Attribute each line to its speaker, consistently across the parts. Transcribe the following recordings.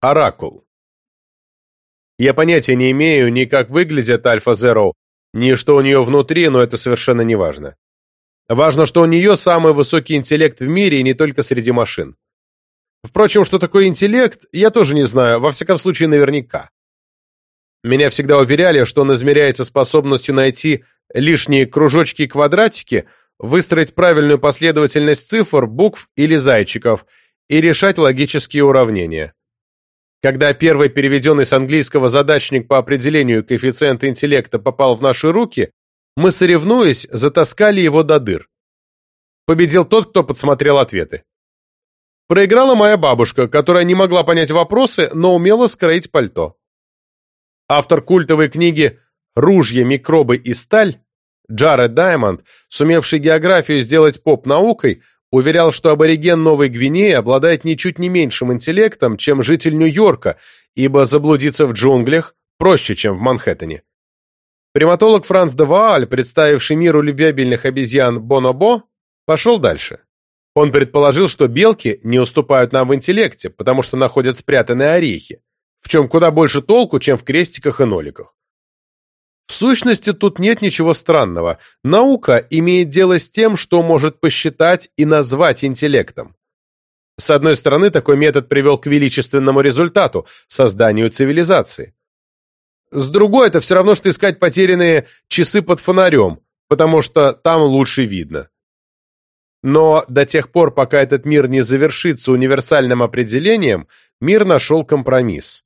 Speaker 1: Оракул. Я понятия не имею ни как выглядит Альфа Зеро, ни что у нее внутри, но это совершенно не важно. Важно, что у нее самый высокий интеллект в мире и не только среди машин. Впрочем, что такое интеллект, я тоже не знаю, во всяком случае наверняка. Меня всегда уверяли, что он измеряется способностью найти лишние кружочки и квадратики, выстроить правильную последовательность цифр, букв или зайчиков и решать логические уравнения. Когда первый переведенный с английского задачник по определению коэффициента интеллекта попал в наши руки, мы, соревнуясь, затаскали его до дыр. Победил тот, кто подсмотрел ответы. Проиграла моя бабушка, которая не могла понять вопросы, но умела скроить пальто. Автор культовой книги «Ружья, микробы и сталь» Джаред Даймонд, сумевший географию сделать поп-наукой, уверял, что абориген Новой Гвинеи обладает ничуть не меньшим интеллектом, чем житель Нью-Йорка, ибо заблудиться в джунглях проще, чем в Манхэттене. Приматолог Франц де Вааль, представивший миру любвеобильных обезьян Бонобо, пошел дальше. Он предположил, что белки не уступают нам в интеллекте, потому что находят спрятанные орехи, в чем куда больше толку, чем в крестиках и ноликах. В сущности, тут нет ничего странного. Наука имеет дело с тем, что может посчитать и назвать интеллектом. С одной стороны, такой метод привел к величественному результату – созданию цивилизации. С другой, это все равно, что искать потерянные часы под фонарем, потому что там лучше видно. Но до тех пор, пока этот мир не завершится универсальным определением, мир нашел компромисс.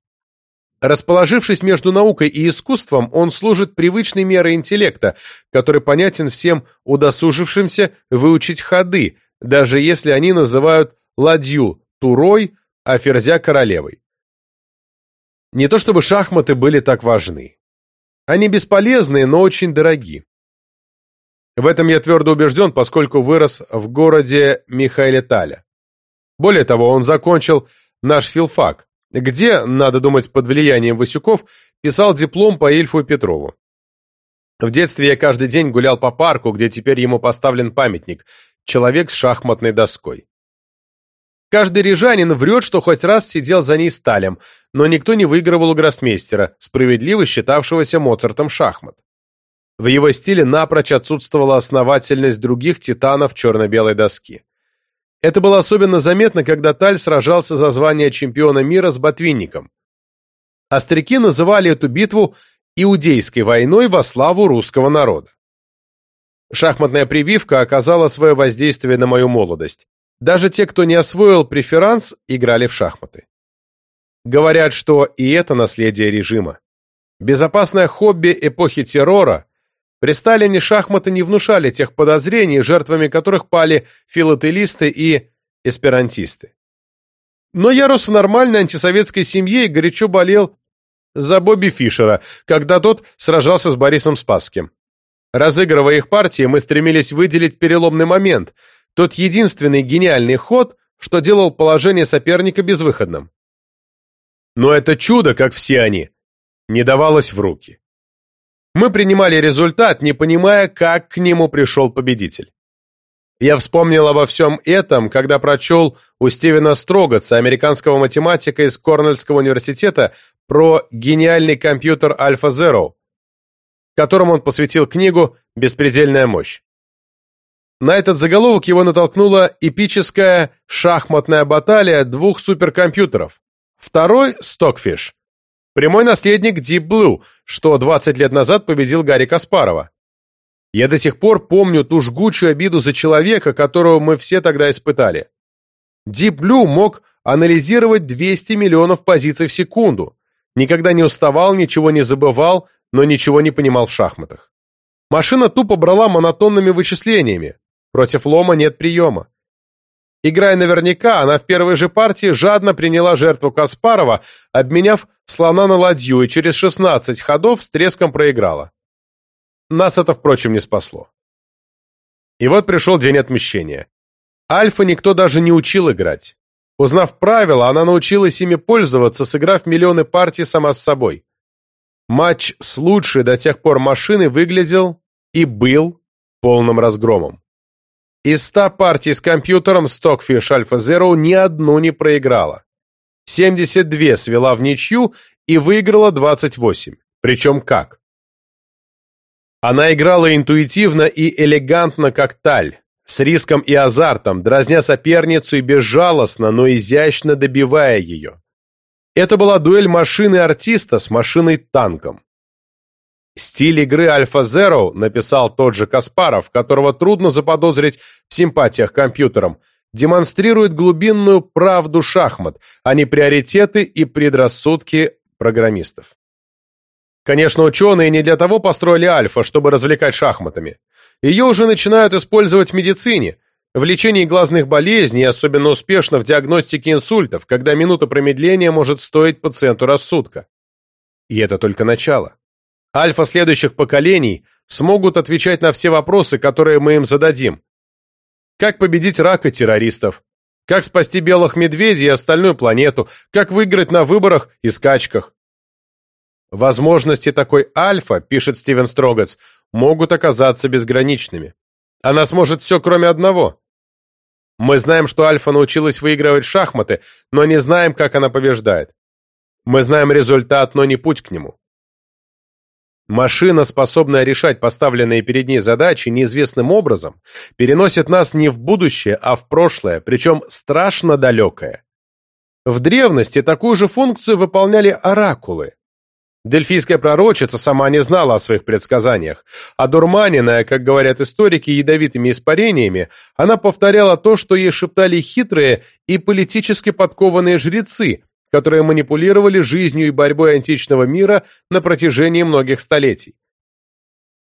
Speaker 1: Расположившись между наукой и искусством, он служит привычной мерой интеллекта, который понятен всем удосужившимся выучить ходы, даже если они называют ладью турой, а ферзя королевой. Не то чтобы шахматы были так важны. Они бесполезные, но очень дороги. В этом я твердо убежден, поскольку вырос в городе Михайлеталя. Более того, он закончил наш филфак, где, надо думать, под влиянием Васюков, писал диплом по Ильфу Петрову. В детстве я каждый день гулял по парку, где теперь ему поставлен памятник «Человек с шахматной доской». Каждый рижанин врет, что хоть раз сидел за ней сталем, но никто не выигрывал у гроссмейстера, справедливо считавшегося Моцартом шахмат. В его стиле напрочь отсутствовала основательность других титанов черно-белой доски. Это было особенно заметно, когда Таль сражался за звание чемпиона мира с Ботвинником. Остряки называли эту битву Иудейской войной во славу русского народа. Шахматная прививка оказала свое воздействие на мою молодость. Даже те, кто не освоил преферанс, играли в шахматы. Говорят, что и это наследие режима. Безопасное хобби эпохи террора при Сталине шахматы не внушали тех подозрений, жертвами которых пали филателисты и эсперантисты. Но я рос в нормальной антисоветской семье и горячо болел за Бобби Фишера, когда тот сражался с Борисом Спасским. Разыгрывая их партии, мы стремились выделить переломный момент, тот единственный гениальный ход, что делал положение соперника безвыходным. Но это чудо, как все они, не давалось в руки. Мы принимали результат, не понимая, как к нему пришел победитель. Я вспомнил обо всем этом, когда прочел у Стивена Строготса, американского математика из Корнельского университета, про гениальный компьютер AlphaZero, которому он посвятил книгу «Беспредельная мощь». На этот заголовок его натолкнула эпическая шахматная баталия двух суперкомпьютеров. Второй – Stockfish, Прямой наследник Deep Blue, что 20 лет назад победил Гарри Каспарова. Я до сих пор помню ту жгучую обиду за человека, которого мы все тогда испытали. Deep Blue мог анализировать 200 миллионов позиций в секунду, никогда не уставал, ничего не забывал, но ничего не понимал в шахматах. Машина тупо брала монотонными вычислениями. Против лома нет приема. Играя наверняка, она в первой же партии жадно приняла жертву Каспарова, обменяв слона на ладью и через 16 ходов с треском проиграла. Нас это, впрочем, не спасло. И вот пришел день отмещения. Альфа никто даже не учил играть. Узнав правила, она научилась ими пользоваться, сыграв миллионы партий сама с собой. Матч с лучшей до тех пор машиной выглядел и был полным разгромом. Из ста партий с компьютером Stockfish Alpha Zero ни одну не проиграла. 72 свела в ничью и выиграла 28. Причем как? Она играла интуитивно и элегантно, как таль, с риском и азартом, дразня соперницу и безжалостно, но изящно добивая ее. Это была дуэль машины-артиста с машиной-танком. Стиль игры Альфа Zero написал тот же Каспаров, которого трудно заподозрить в симпатиях к компьютерам, демонстрирует глубинную правду шахмат, а не приоритеты и предрассудки программистов. Конечно, ученые не для того построили Альфа, чтобы развлекать шахматами. Ее уже начинают использовать в медицине, в лечении глазных болезней, особенно успешно в диагностике инсультов, когда минута промедления может стоить пациенту рассудка. И это только начало. Альфа следующих поколений смогут отвечать на все вопросы, которые мы им зададим. Как победить рака террористов? Как спасти белых медведей и остальную планету? Как выиграть на выборах и скачках? Возможности такой альфа, пишет Стивен Строгац, могут оказаться безграничными. Она сможет все, кроме одного. Мы знаем, что альфа научилась выигрывать шахматы, но не знаем, как она побеждает. Мы знаем результат, но не путь к нему. Машина, способная решать поставленные перед ней задачи неизвестным образом, переносит нас не в будущее, а в прошлое, причем страшно далекое. В древности такую же функцию выполняли оракулы. Дельфийская пророчица сама не знала о своих предсказаниях, а дурманенная, как говорят историки, ядовитыми испарениями, она повторяла то, что ей шептали хитрые и политически подкованные жрецы, которые манипулировали жизнью и борьбой античного мира на протяжении многих столетий.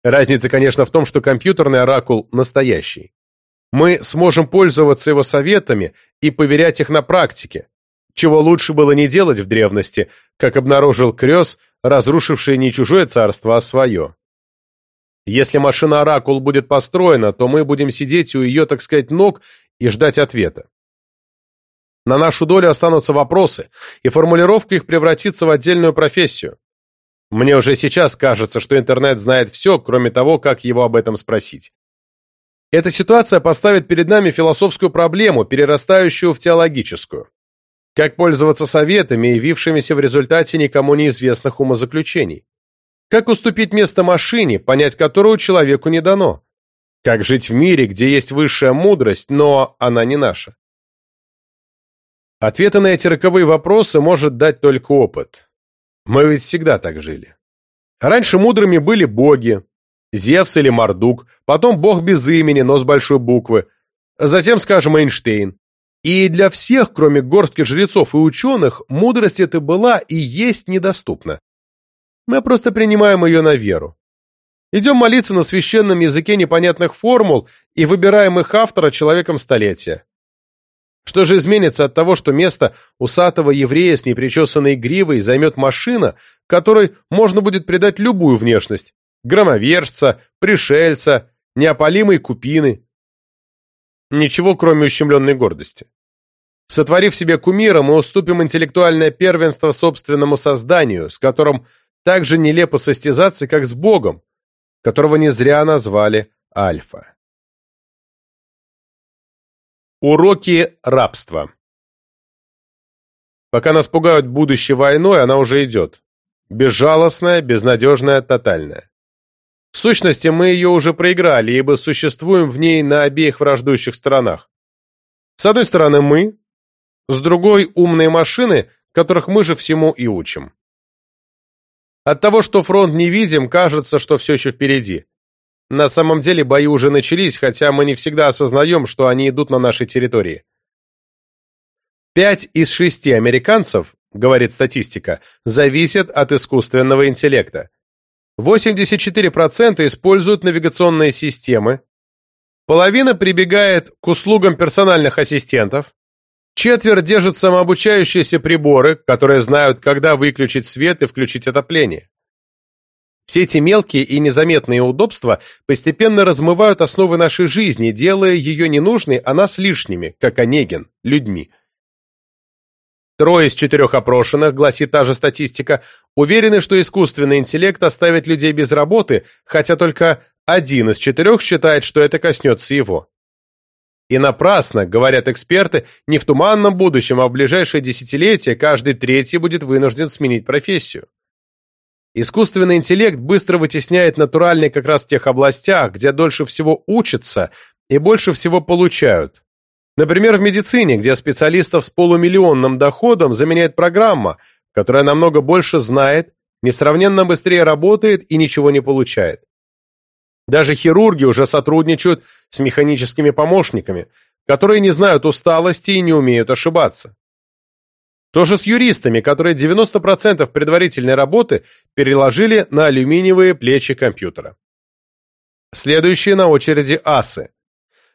Speaker 1: Разница, конечно, в том, что компьютерный оракул настоящий. Мы сможем пользоваться его советами и поверять их на практике, чего лучше было не делать в древности, как обнаружил Крёс, разрушивший не чужое царство, а свое. Если машина-оракул будет построена, то мы будем сидеть у ее, так сказать, ног и ждать ответа. На нашу долю останутся вопросы, и формулировка их превратится в отдельную профессию. Мне уже сейчас кажется, что интернет знает все, кроме того, как его об этом спросить. Эта ситуация поставит перед нами философскую проблему, перерастающую в теологическую. Как пользоваться советами, явившимися в результате никому неизвестных умозаключений? Как уступить место машине, понять которую человеку не дано? Как жить в мире, где есть высшая мудрость, но она не наша? Ответы на эти роковые вопросы может дать только опыт. Мы ведь всегда так жили. Раньше мудрыми были боги, Зевс или Мардук, потом бог без имени, но с большой буквы, затем, скажем, Эйнштейн. И для всех, кроме горстки жрецов и ученых, мудрость эта была и есть недоступна. Мы просто принимаем ее на веру. Идем молиться на священном языке непонятных формул и выбираем их автора человеком столетия. Что же изменится от того, что место усатого еврея с непричесанной гривой займет машина, которой можно будет придать любую внешность – громовержца, пришельца, неопалимой купины, Ничего, кроме ущемленной гордости. Сотворив себе кумира, мы уступим интеллектуальное первенство собственному созданию, с которым так же нелепо состязаться, как с Богом, которого не зря назвали Альфа. Уроки рабства Пока нас пугают будущей войной, она уже идет. Безжалостная, безнадежная, тотальная. В сущности, мы ее уже проиграли, ибо существуем в ней на обеих враждующих сторонах. С одной стороны мы, с другой – умные машины, которых мы же всему и учим. От того, что фронт не видим, кажется, что все еще впереди. На самом деле бои уже начались, хотя мы не всегда осознаем, что они идут на нашей территории. Пять из шести американцев, говорит статистика, зависят от искусственного интеллекта. 84% используют навигационные системы, половина прибегает к услугам персональных ассистентов, четверть держит самообучающиеся приборы, которые знают, когда выключить свет и включить отопление. Все эти мелкие и незаметные удобства постепенно размывают основы нашей жизни, делая ее ненужной, а нас лишними, как Онегин, людьми. Трое из четырех опрошенных, гласит та же статистика, уверены, что искусственный интеллект оставит людей без работы, хотя только один из четырех считает, что это коснется его. И напрасно, говорят эксперты, не в туманном будущем, а в ближайшее десятилетие каждый третий будет вынужден сменить профессию. Искусственный интеллект быстро вытесняет натуральный как раз в тех областях, где дольше всего учатся и больше всего получают. Например, в медицине, где специалистов с полумиллионным доходом заменяет программа, которая намного больше знает, несравненно быстрее работает и ничего не получает. Даже хирурги уже сотрудничают с механическими помощниками, которые не знают усталости и не умеют ошибаться. То же с юристами, которые 90% предварительной работы переложили на алюминиевые плечи компьютера. Следующие на очереди асы.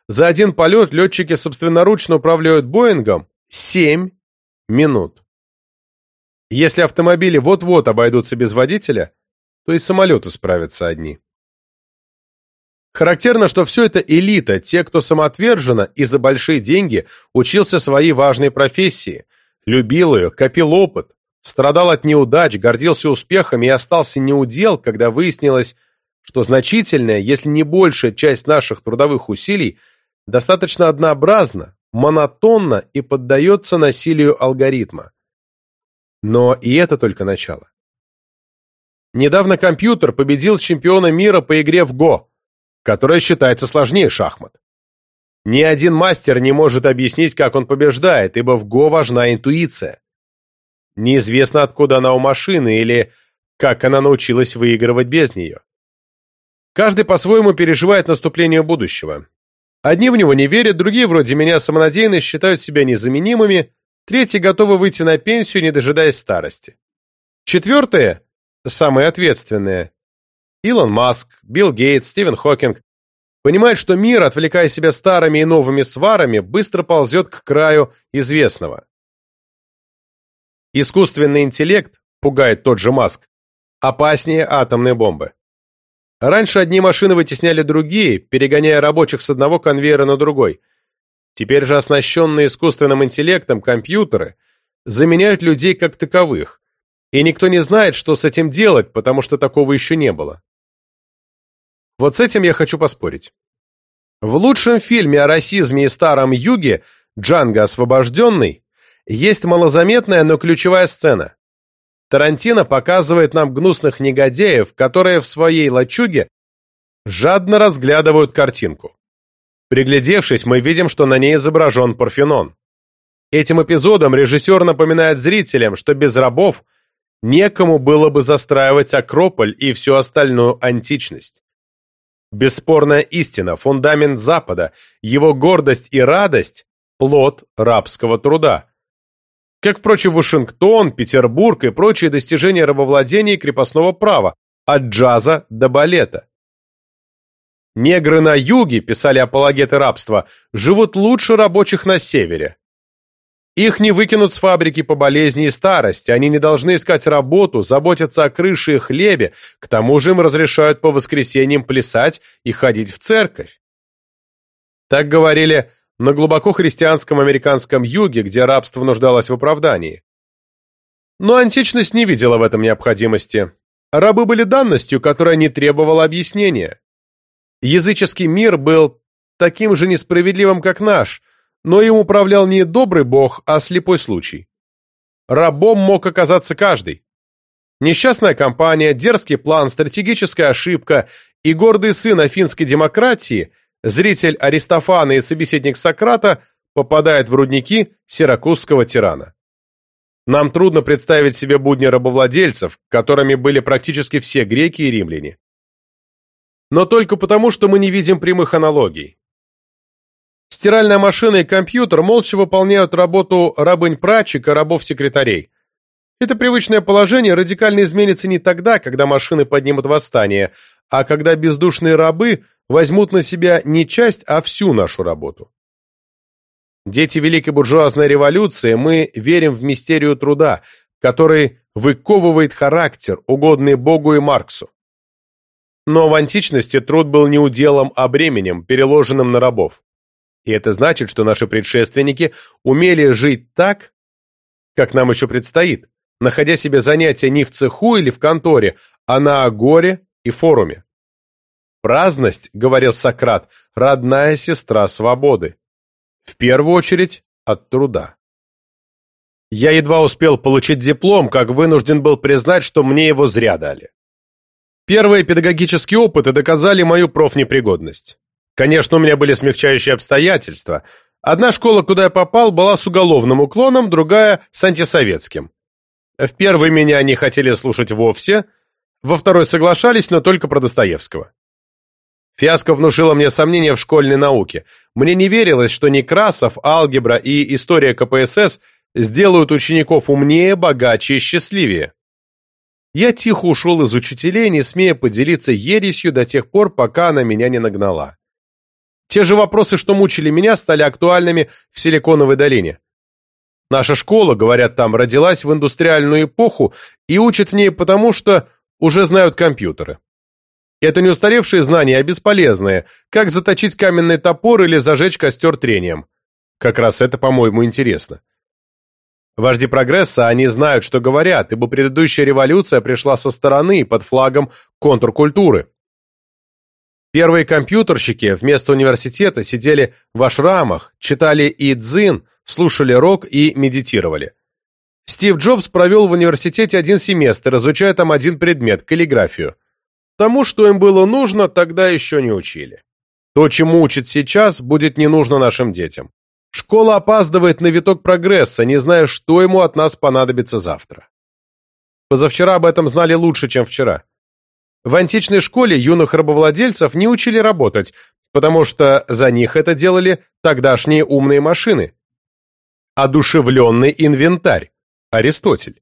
Speaker 1: За один полет летчики собственноручно управляют Боингом 7 минут. Если автомобили вот-вот обойдутся без водителя, то и самолеты справятся одни. Характерно, что все это элита, те, кто самоотверженно и за большие деньги учился своей важной профессии, любил ее, копил опыт, страдал от неудач, гордился успехами и остался неудел, когда выяснилось, что значительная, если не большая часть наших трудовых усилий достаточно однообразна, монотонна и поддается насилию алгоритма. Но и это только начало. Недавно компьютер победил чемпиона мира по игре в Го, которая считается сложнее шахмат. Ни один мастер не может объяснить, как он побеждает, ибо в Го важна интуиция. Неизвестно, откуда она у машины или как она научилась выигрывать без нее. Каждый по-своему переживает наступление будущего. Одни в него не верят, другие, вроде меня, самонадеянно считают себя незаменимыми, третьи готовы выйти на пенсию, не дожидаясь старости. Четвертые, самые ответственные, Илон Маск, Билл Гейтс, Стивен Хокинг понимают, что мир, отвлекая себя старыми и новыми сварами, быстро ползет к краю известного. Искусственный интеллект, пугает тот же Маск, опаснее атомной бомбы. Раньше одни машины вытесняли другие, перегоняя рабочих с одного конвейера на другой. Теперь же оснащенные искусственным интеллектом компьютеры заменяют людей как таковых, и никто не знает, что с этим делать, потому что такого еще не было. Вот с этим я хочу поспорить. В лучшем фильме о расизме и старом юге «Джанго освобожденный» есть малозаметная, но ключевая сцена. Тарантино показывает нам гнусных негодяев, которые в своей лачуге жадно разглядывают картинку. Приглядевшись, мы видим, что на ней изображен Парфенон. Этим эпизодом режиссер напоминает зрителям, что без рабов некому было бы застраивать Акрополь и всю остальную античность. Бесспорная истина, фундамент Запада, его гордость и радость – плод рабского труда. Как, впрочем, Вашингтон, Петербург и прочие достижения рабовладения и крепостного права, от джаза до балета. Негры на юге, писали апологеты рабства, живут лучше рабочих на севере. Их не выкинут с фабрики по болезни и старости, они не должны искать работу, заботиться о крыше и хлебе, к тому же им разрешают по воскресеньям плясать и ходить в церковь. Так говорили на глубоко христианском американском юге, где рабство нуждалось в оправдании. Но античность не видела в этом необходимости. Рабы были данностью, которая не требовала объяснения. Языческий мир был таким же несправедливым, как наш – но им управлял не добрый бог, а слепой случай. Рабом мог оказаться каждый. Несчастная компания, дерзкий план, стратегическая ошибка и гордый сын афинской демократии, зритель Аристофана и собеседник Сократа, попадает в рудники сиракузского тирана. Нам трудно представить себе будни рабовладельцев, которыми были практически все греки и римляне. Но только потому, что мы не видим прямых аналогий. Стиральная машина и компьютер молча выполняют работу рабынь-прачек и рабов-секретарей. Это привычное положение радикально изменится не тогда, когда машины поднимут восстание, а когда бездушные рабы возьмут на себя не часть, а всю нашу работу. Дети Великой буржуазной революции, мы верим в мистерию труда, который выковывает характер, угодный Богу и Марксу. Но в античности труд был не уделом, а бременем, переложенным на рабов. И это значит, что наши предшественники умели жить так, как нам еще предстоит, находя себе занятия не в цеху или в конторе, а на агоре и форуме. Праздность, говорил Сократ, родная сестра свободы. В первую очередь от труда. Я едва успел получить диплом, как вынужден был признать, что мне его зря дали. Первые педагогические опыты доказали мою профнепригодность. Конечно, у меня были смягчающие обстоятельства. Одна школа, куда я попал, была с уголовным уклоном, другая – с антисоветским. В первой меня не хотели слушать вовсе, во второй соглашались, но только про Достоевского. Фиаско внушило мне сомнения в школьной науке. Мне не верилось, что Некрасов, алгебра и история КПСС сделают учеников умнее, богаче и счастливее. Я тихо ушел из учителей, не смея поделиться ересью до тех пор, пока она меня не нагнала. Те же вопросы, что мучили меня, стали актуальными в Силиконовой долине. Наша школа, говорят там, родилась в индустриальную эпоху и учат в ней потому, что уже знают компьютеры. Это не устаревшие знания, а бесполезные, как заточить каменный топор или зажечь костер трением. Как раз это, по-моему, интересно. Вожди прогресса, они знают, что говорят, ибо предыдущая революция пришла со стороны, под флагом контркультуры. Первые компьютерщики вместо университета сидели в ашрамах, читали идзин, слушали рок и медитировали. Стив Джобс провел в университете один семестр, изучая там один предмет – каллиграфию. Тому, что им было нужно, тогда еще не учили. То, чему учат сейчас, будет не нужно нашим детям. Школа опаздывает на виток прогресса, не зная, что ему от нас понадобится завтра. Позавчера об этом знали лучше, чем вчера. В античной школе юных рабовладельцев не учили работать, потому что за них это делали тогдашние умные машины. Одушевленный инвентарь. Аристотель.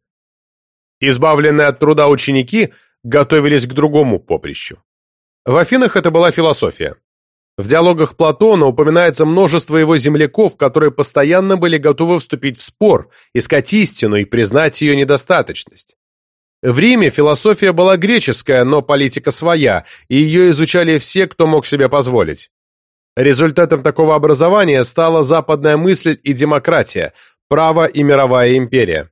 Speaker 1: Избавленные от труда ученики готовились к другому поприщу. В Афинах это была философия. В диалогах Платона упоминается множество его земляков, которые постоянно были готовы вступить в спор, искать истину и признать ее недостаточность. В Риме философия была греческая, но политика своя, и ее изучали все, кто мог себе позволить. Результатом такого образования стала западная мысль и демократия, право и мировая империя.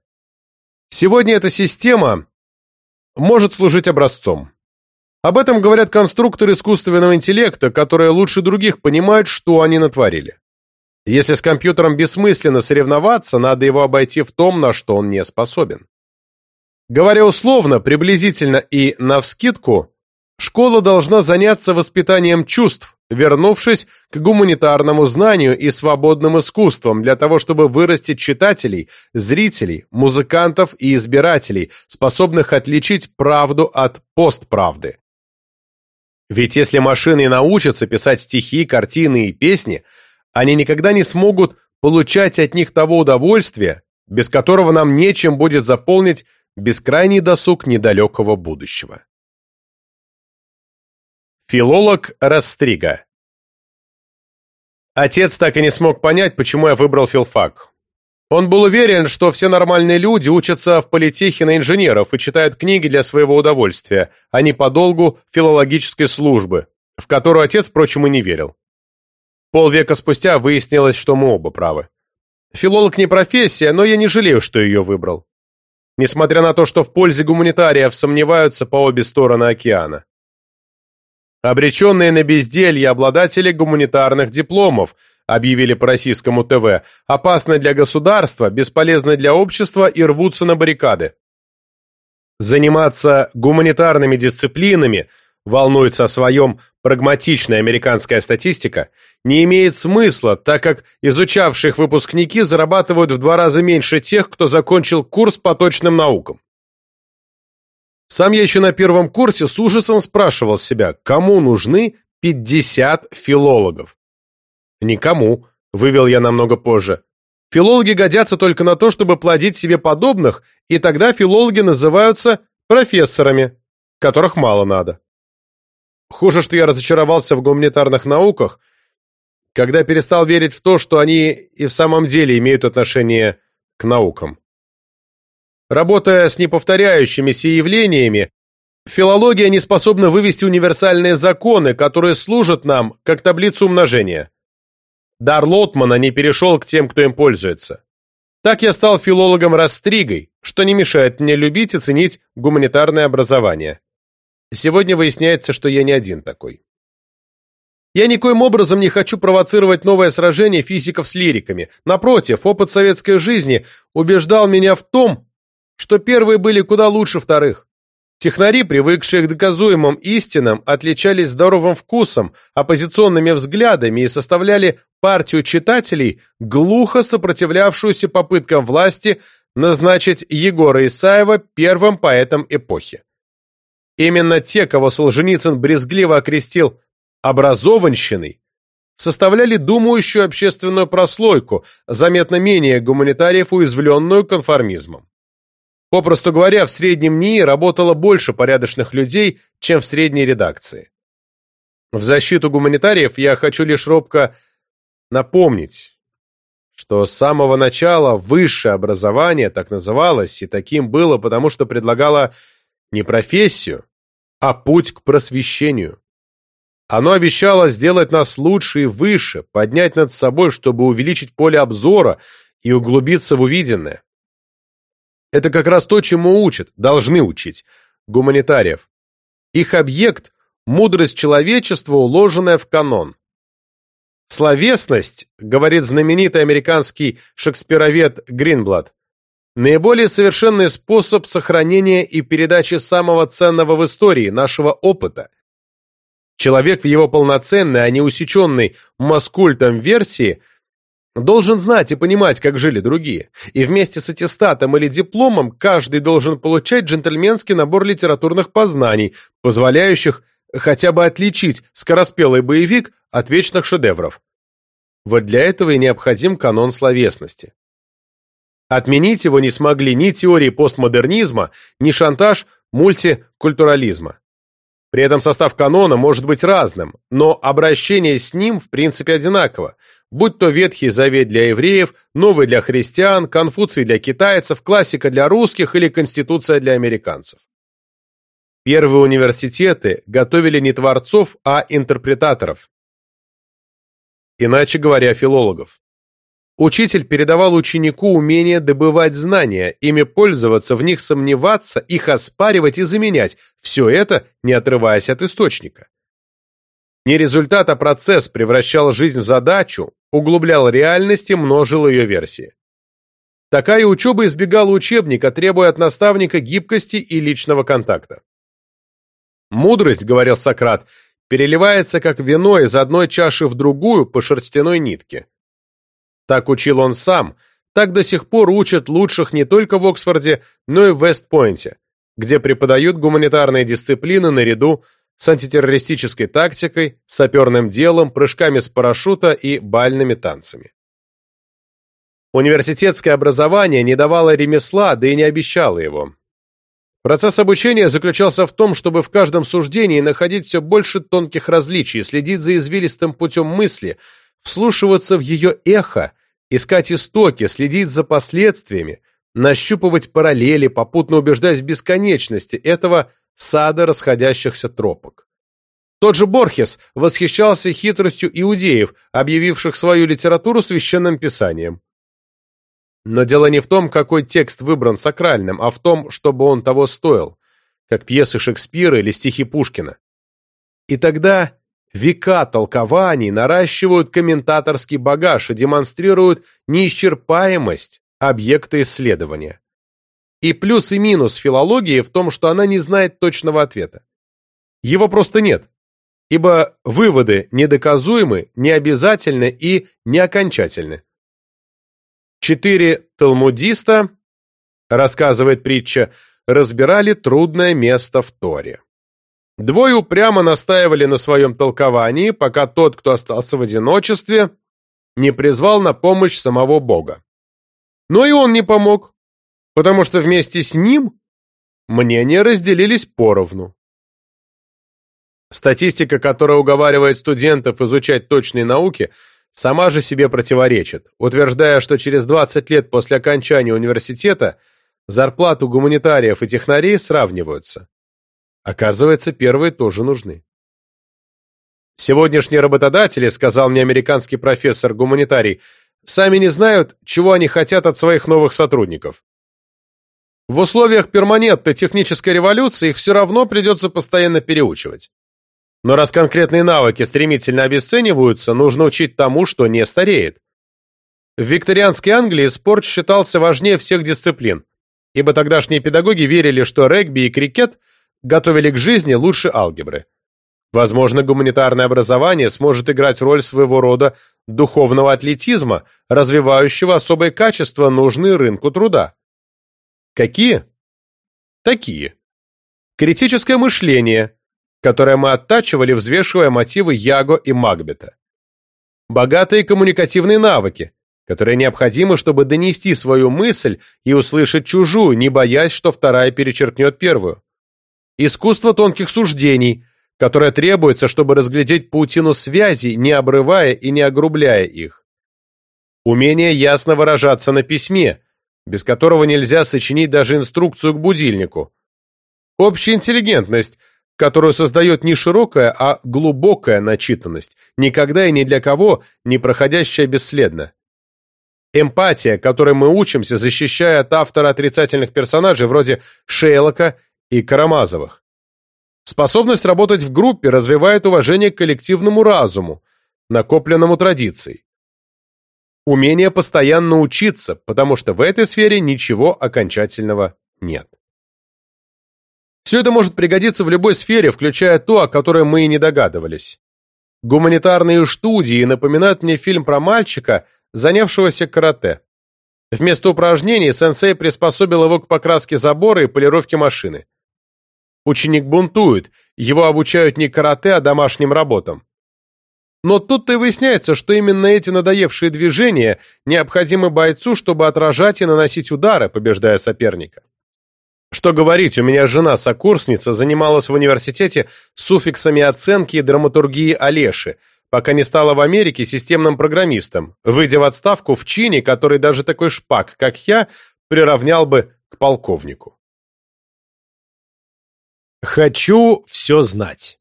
Speaker 1: Сегодня эта система может служить образцом. Об этом говорят конструкторы искусственного интеллекта, которые лучше других понимают, что они натворили. Если с компьютером бессмысленно соревноваться, надо его обойти в том, на что он не способен. Говоря условно, приблизительно и навскидку, школа должна заняться воспитанием чувств, вернувшись к гуманитарному знанию и свободным искусствам для того, чтобы вырастить читателей, зрителей, музыкантов и избирателей, способных отличить правду от постправды. Ведь если машины научатся писать стихи, картины и песни, они никогда не смогут получать от них того удовольствия, без которого нам нечем будет заполнить бескрайний досуг недалекого будущего. Филолог Растрига Отец так и не смог понять, почему я выбрал филфак. Он был уверен, что все нормальные люди учатся в политехе на инженеров и читают книги для своего удовольствия, а не по долгу филологической службы, в которую отец, впрочем, и не верил. Полвека спустя выяснилось, что мы оба правы. Филолог не профессия, но я не жалею, что ее выбрал. Несмотря на то, что в пользе гуманитариев сомневаются по обе стороны океана. Обреченные на безделье обладатели гуманитарных дипломов – объявили по российскому ТВ, опасны для государства, бесполезны для общества и рвутся на баррикады. Заниматься гуманитарными дисциплинами, волнуется о своем прагматичная американская статистика, не имеет смысла, так как изучавших выпускники зарабатывают в два раза меньше тех, кто закончил курс по точным наукам. Сам я еще на первом курсе с ужасом спрашивал себя, кому нужны 50 филологов. Никому, вывел я намного позже. Филологи годятся только на то, чтобы плодить себе подобных, и тогда филологи называются профессорами, которых мало надо. Хуже, что я разочаровался в гуманитарных науках, когда перестал верить в то, что они и в самом деле имеют отношение к наукам. Работая с неповторяющимися явлениями, филология не способна вывести универсальные законы, которые служат нам как таблица умножения. Дар Лотмана не перешел к тем, кто им пользуется. Так я стал филологом-растригой, что не мешает мне любить и ценить гуманитарное образование. Сегодня выясняется, что я не один такой. Я никоим образом не хочу провоцировать новое сражение физиков с лириками. Напротив, опыт советской жизни убеждал меня в том, что первые были куда лучше вторых. Технари, привыкшие к доказуемым истинам, отличались здоровым вкусом, оппозиционными взглядами и составляли партию читателей, глухо сопротивлявшуюся попыткам власти назначить Егора Исаева первым поэтом эпохи. Именно те, кого Солженицын брезгливо окрестил образованщиной, составляли думающую общественную прослойку, заметно менее гуманитариев, уязвленную конформизмом. Попросту говоря, в среднем НИИ работало больше порядочных людей, чем в средней редакции. В защиту гуманитариев я хочу лишь робко напомнить, что с самого начала высшее образование так называлось, и таким было, потому что предлагало не профессию, а путь к просвещению. Оно обещало сделать нас лучше и выше, поднять над собой, чтобы увеличить поле обзора и углубиться в увиденное. Это как раз то, чему учат, должны учить, гуманитариев. Их объект – мудрость человечества, уложенная в канон. Словесность, говорит знаменитый американский шекспировед Гринблад, наиболее совершенный способ сохранения и передачи самого ценного в истории, нашего опыта. Человек в его полноценной, а не усеченной маскультом версии – должен знать и понимать, как жили другие. И вместе с аттестатом или дипломом каждый должен получать джентльменский набор литературных познаний, позволяющих хотя бы отличить скороспелый боевик от вечных шедевров. Вот для этого и необходим канон словесности. Отменить его не смогли ни теории постмодернизма, ни шантаж мультикультурализма. При этом состав канона может быть разным, но обращение с ним в принципе одинаково, будь то Ветхий Завет для евреев, Новый для христиан, Конфуций для китайцев, классика для русских или Конституция для американцев. Первые университеты готовили не творцов, а интерпретаторов. Иначе говоря, филологов. Учитель передавал ученику умение добывать знания, ими пользоваться, в них сомневаться, их оспаривать и заменять, все это не отрываясь от источника. Не результат, а процесс превращал жизнь в задачу, углублял реальность и множил ее версии. Такая учеба избегала учебника, требуя от наставника гибкости и личного контакта. «Мудрость, — говорил Сократ, — переливается как вино из одной чаши в другую по шерстяной нитке. Так учил он сам, так до сих пор учат лучших не только в Оксфорде, но и в Вестпойнте, где преподают гуманитарные дисциплины наряду с антитеррористической тактикой, саперным делом, прыжками с парашюта и бальными танцами. Университетское образование не давало ремесла, да и не обещало его. Процесс обучения заключался в том, чтобы в каждом суждении находить все больше тонких различий, следить за извилистым путем мысли, вслушиваться в ее эхо искать истоки, следить за последствиями, нащупывать параллели, попутно убеждаясь в бесконечности этого сада расходящихся тропок. Тот же Борхес восхищался хитростью иудеев, объявивших свою литературу священным писанием. Но дело не в том, какой текст выбран сакральным, а в том, чтобы он того стоил, как пьесы Шекспира или стихи Пушкина. И тогда Века толкований наращивают комментаторский багаж и демонстрируют неисчерпаемость объекта исследования. И плюс и минус филологии в том, что она не знает точного ответа. Его просто нет, ибо выводы недоказуемы, необязательны и неокончательны. Четыре талмудиста, рассказывает притча, разбирали трудное место в Торе. Двое упрямо настаивали на своем толковании, пока тот, кто остался в одиночестве, не призвал на помощь самого Бога. Но и он не помог, потому что вместе с ним мнения разделились поровну. Статистика, которая уговаривает студентов изучать точные науки, сама же себе противоречит, утверждая, что через 20 лет после окончания университета зарплату гуманитариев и технарей сравниваются. Оказывается, первые тоже нужны. Сегодняшние работодатели, сказал мне американский профессор-гуманитарий, сами не знают, чего они хотят от своих новых сотрудников. В условиях перманентной технической революции их все равно придется постоянно переучивать. Но раз конкретные навыки стремительно обесцениваются, нужно учить тому, что не стареет. В викторианской Англии спорт считался важнее всех дисциплин, ибо тогдашние педагоги верили, что регби и крикет готовили к жизни лучше алгебры. Возможно, гуманитарное образование сможет играть роль своего рода духовного атлетизма, развивающего особые качества, нужные рынку труда. Какие? Такие. Критическое мышление, которое мы оттачивали, взвешивая мотивы Яго и Макбета. Богатые коммуникативные навыки, которые необходимы, чтобы донести свою мысль и услышать чужую, не боясь, что вторая перечеркнет первую. Искусство тонких суждений, которое требуется, чтобы разглядеть паутину связей, не обрывая и не огрубляя их. Умение ясно выражаться на письме, без которого нельзя сочинить даже инструкцию к будильнику. Общая интеллигентность, которую создает не широкая, а глубокая начитанность, никогда и ни для кого не проходящая бесследно. Эмпатия, которой мы учимся, защищая от автора отрицательных персонажей вроде Шейлока и Карамазовых. Способность работать в группе развивает уважение к коллективному разуму, накопленному традицией. Умение постоянно учиться, потому что в этой сфере ничего окончательного нет. Все это может пригодиться в любой сфере, включая ту, о которой мы и не догадывались. Гуманитарные студии напоминают мне фильм про мальчика, занявшегося карате. Вместо упражнений сенсей приспособил его к покраске забора и полировке машины. Ученик бунтует, его обучают не карате, а домашним работам. Но тут-то и выясняется, что именно эти надоевшие движения необходимы бойцу, чтобы отражать и наносить удары, побеждая соперника. Что говорить, у меня жена-сокурсница занималась в университете суффиксами оценки и драматургии Олеши, пока не стала в Америке системным программистом, выйдя в отставку в чине, который даже такой шпак, как я, приравнял бы к полковнику. Хочу все знать.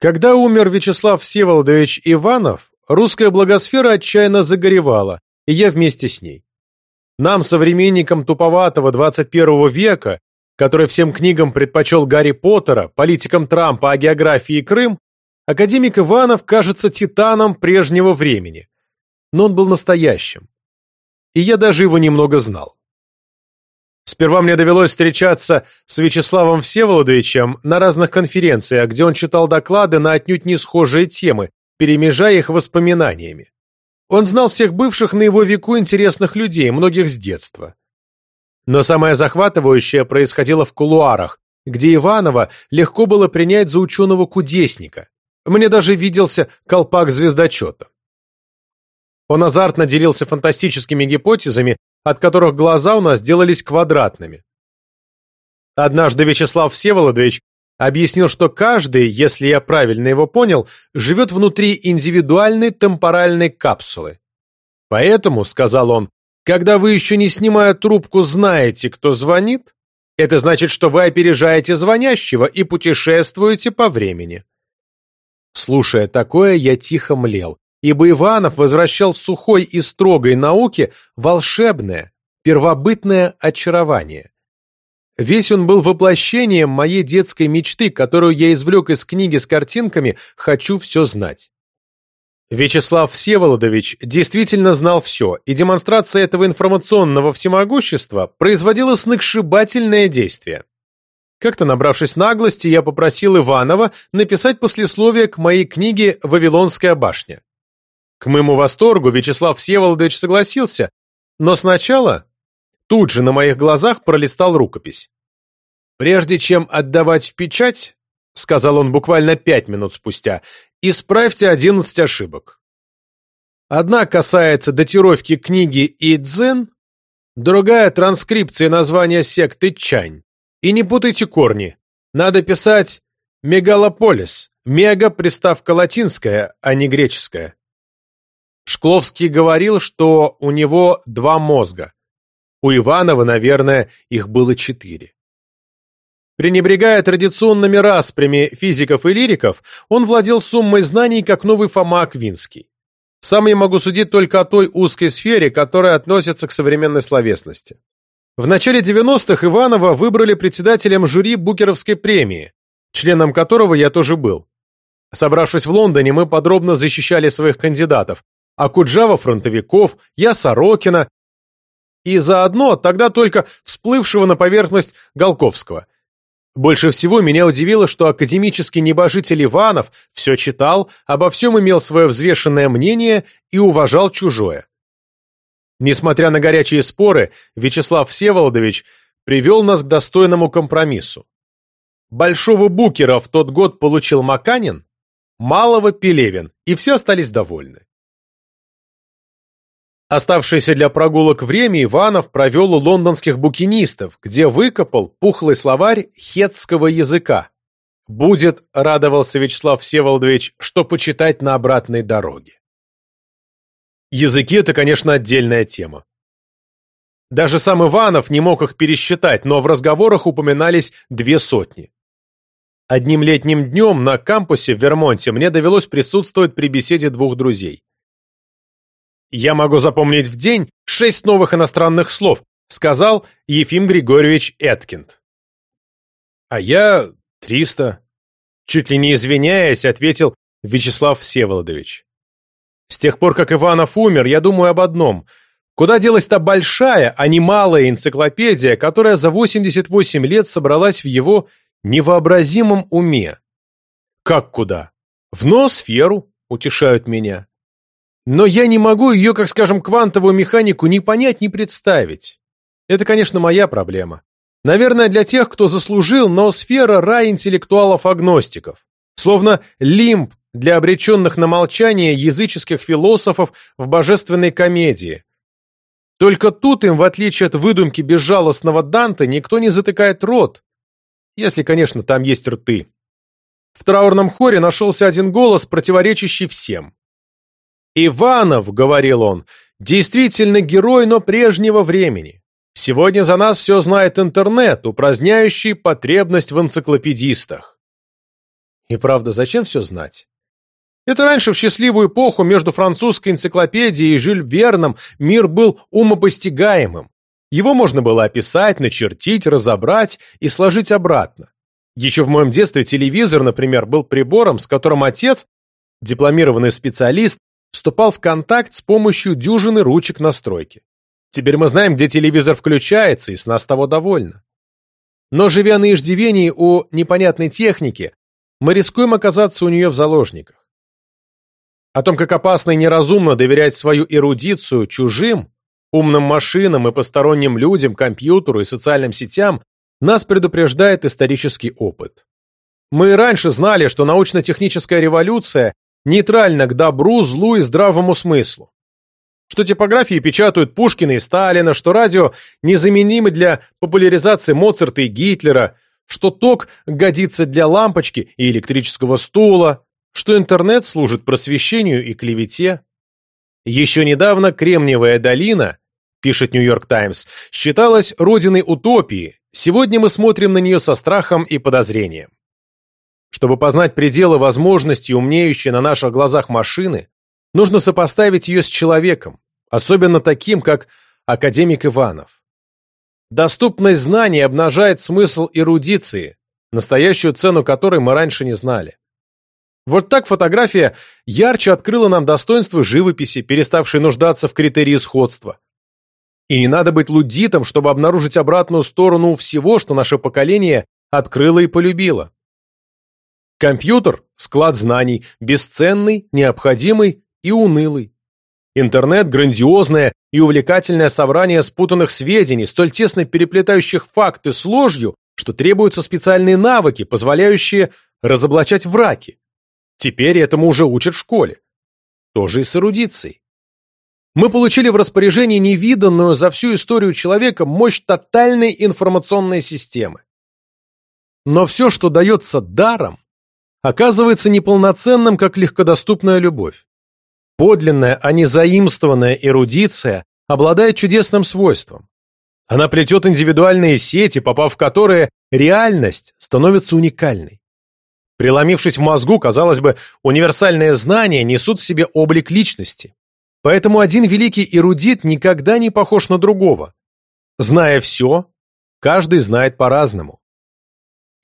Speaker 1: Когда умер Вячеслав Всеволодович Иванов, русская благосфера отчаянно загоревала, и я вместе с ней. Нам, современникам туповатого 21 века, который всем книгам предпочел Гарри Поттера, политикам Трампа о географии Крым, академик Иванов кажется титаном прежнего времени. Но он был настоящим. И я даже его немного знал. Сперва мне довелось встречаться с Вячеславом Всеволодовичем на разных конференциях, где он читал доклады на отнюдь не схожие темы, перемежая их воспоминаниями. Он знал всех бывших на его веку интересных людей, многих с детства. Но самое захватывающее происходило в кулуарах, где Иванова легко было принять за ученого-кудесника. Мне даже виделся колпак звездочета. Он азартно делился фантастическими гипотезами, от которых глаза у нас делались квадратными. Однажды Вячеслав Всеволодович объяснил, что каждый, если я правильно его понял, живет внутри индивидуальной темпоральной капсулы. Поэтому, сказал он, когда вы еще не снимая трубку знаете, кто звонит, это значит, что вы опережаете звонящего и путешествуете по времени. Слушая такое, я тихо млел, ибо Иванов возвращал сухой и строгой науке волшебное, первобытное очарование. Весь он был воплощением моей детской мечты, которую я извлек из книги с картинками «Хочу все знать». Вячеслав Всеволодович действительно знал все, и демонстрация этого информационного всемогущества производила сногсшибательное действие. Как-то набравшись наглости, я попросил Иванова написать послесловие к моей книге «Вавилонская башня». К моему восторгу Вячеслав Всеволодович согласился, но сначала Тут же на моих глазах пролистал рукопись. «Прежде чем отдавать в печать, — сказал он буквально пять минут спустя, — исправьте одиннадцать ошибок. Одна касается датировки книги Идзен, другая — транскрипции названия секты Чань. И не путайте корни. Надо писать «мегалополис», «мега» — приставка латинская, а не греческая. Шкловский говорил, что у него два мозга. У Иванова, наверное, их было четыре. Пренебрегая традиционными распрями физиков и лириков, он владел суммой знаний, как новый Фома Аквинский. Сам я могу судить только о той узкой сфере, которая относится к современной словесности. В начале 90-х Иванова выбрали председателем жюри Букеровской премии, членом которого я тоже был. Собравшись в Лондоне, мы подробно защищали своих кандидатов, а Куджава фронтовиков, я Сорокина, и заодно тогда только всплывшего на поверхность Голковского. Больше всего меня удивило, что академический небожитель Иванов все читал, обо всем имел свое взвешенное мнение и уважал чужое. Несмотря на горячие споры, Вячеслав Всеволодович привел нас к достойному компромиссу. Большого букера в тот год получил Маканин, малого Пелевин, и все остались довольны. Оставшееся для прогулок время Иванов провел у лондонских букинистов, где выкопал пухлый словарь хетского языка. Будет, радовался Вячеслав Всеволодович, что почитать на обратной дороге. Языки – это, конечно, отдельная тема. Даже сам Иванов не мог их пересчитать, но в разговорах упоминались две сотни. Одним летним днем на кампусе в Вермонте мне довелось присутствовать при беседе двух друзей. «Я могу запомнить в день шесть новых иностранных слов», сказал Ефим Григорьевич Эткинд. «А я триста», чуть ли не извиняясь, ответил Вячеслав Всеволодович. С тех пор, как Иванов умер, я думаю об одном. Куда делась та большая, а не малая энциклопедия, которая за 88 лет собралась в его невообразимом уме? Как куда? В ноосферу, утешают меня. Но я не могу ее, как скажем, квантовую механику ни понять, ни представить. Это, конечно, моя проблема. Наверное, для тех, кто заслужил, но сфера рай интеллектуалов-агностиков. Словно лимб для обреченных на молчание языческих философов в божественной комедии. Только тут им, в отличие от выдумки безжалостного Данте, никто не затыкает рот, если, конечно, там есть рты. В траурном хоре нашелся один голос, противоречащий всем. «Иванов», — говорил он, — «действительно герой, но прежнего времени. Сегодня за нас все знает интернет, упраздняющий потребность в энциклопедистах». И правда, зачем все знать? Это раньше, в счастливую эпоху, между французской энциклопедией и Жюль Верном мир был умопостигаемым. Его можно было описать, начертить, разобрать и сложить обратно. Еще в моем детстве телевизор, например, был прибором, с которым отец, дипломированный специалист, вступал в контакт с помощью дюжины ручек настройки. Теперь мы знаем, где телевизор включается, и с нас того довольно. Но, живя на иждивении у непонятной техники, мы рискуем оказаться у нее в заложниках. О том, как опасно и неразумно доверять свою эрудицию чужим, умным машинам и посторонним людям, компьютеру и социальным сетям, нас предупреждает исторический опыт. Мы и раньше знали, что научно-техническая революция нейтральна к добру, злу и здравому смыслу. Что типографии печатают Пушкина и Сталина, что радио незаменимы для популяризации Моцарта и Гитлера, что ток годится для лампочки и электрического стула, что интернет служит просвещению и клевете. Еще недавно Кремниевая долина, пишет Нью-Йорк Таймс, считалась родиной утопии, сегодня мы смотрим на нее со страхом и подозрением. Чтобы познать пределы возможностей умнеющей на наших глазах машины, нужно сопоставить ее с человеком, особенно таким, как академик Иванов. Доступность знаний обнажает смысл эрудиции, настоящую цену которой мы раньше не знали. Вот так фотография ярче открыла нам достоинство живописи, переставшей нуждаться в критерии сходства. И не надо быть лудитом, чтобы обнаружить обратную сторону всего, что наше поколение открыло и полюбило. Компьютер – склад знаний, бесценный, необходимый и унылый. Интернет – грандиозное и увлекательное собрание спутанных сведений, столь тесно переплетающих факты с ложью, что требуются специальные навыки, позволяющие разоблачать враки. Теперь этому уже учат в школе. Тоже и с эрудицией. Мы получили в распоряжении невиданную за всю историю человека мощь тотальной информационной системы. Но все, что дается даром, оказывается неполноценным, как легкодоступная любовь. Подлинная, а не заимствованная эрудиция обладает чудесным свойством. Она плетет индивидуальные сети, попав в которые реальность становится уникальной. Преломившись в мозгу, казалось бы, универсальные знания несут в себе облик личности. Поэтому один великий эрудит никогда не похож на другого. Зная все, каждый знает по-разному.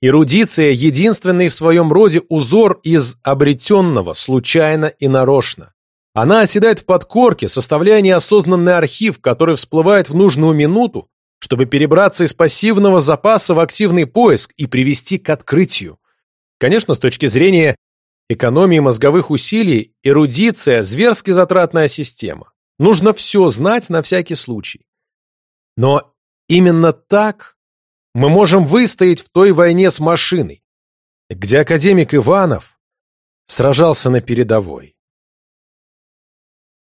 Speaker 1: Эрудиция – единственный в своем роде узор из обретенного, случайно и нарочно. Она оседает в подкорке, составляя неосознанный архив, который всплывает в нужную минуту, чтобы перебраться из пассивного запаса в активный поиск и привести к открытию. Конечно, с точки зрения экономии мозговых усилий, эрудиция – зверски затратная система. Нужно все знать на всякий случай. Но именно так мы можем выстоять в той войне с машиной, где академик Иванов сражался на передовой.